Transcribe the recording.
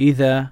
إذا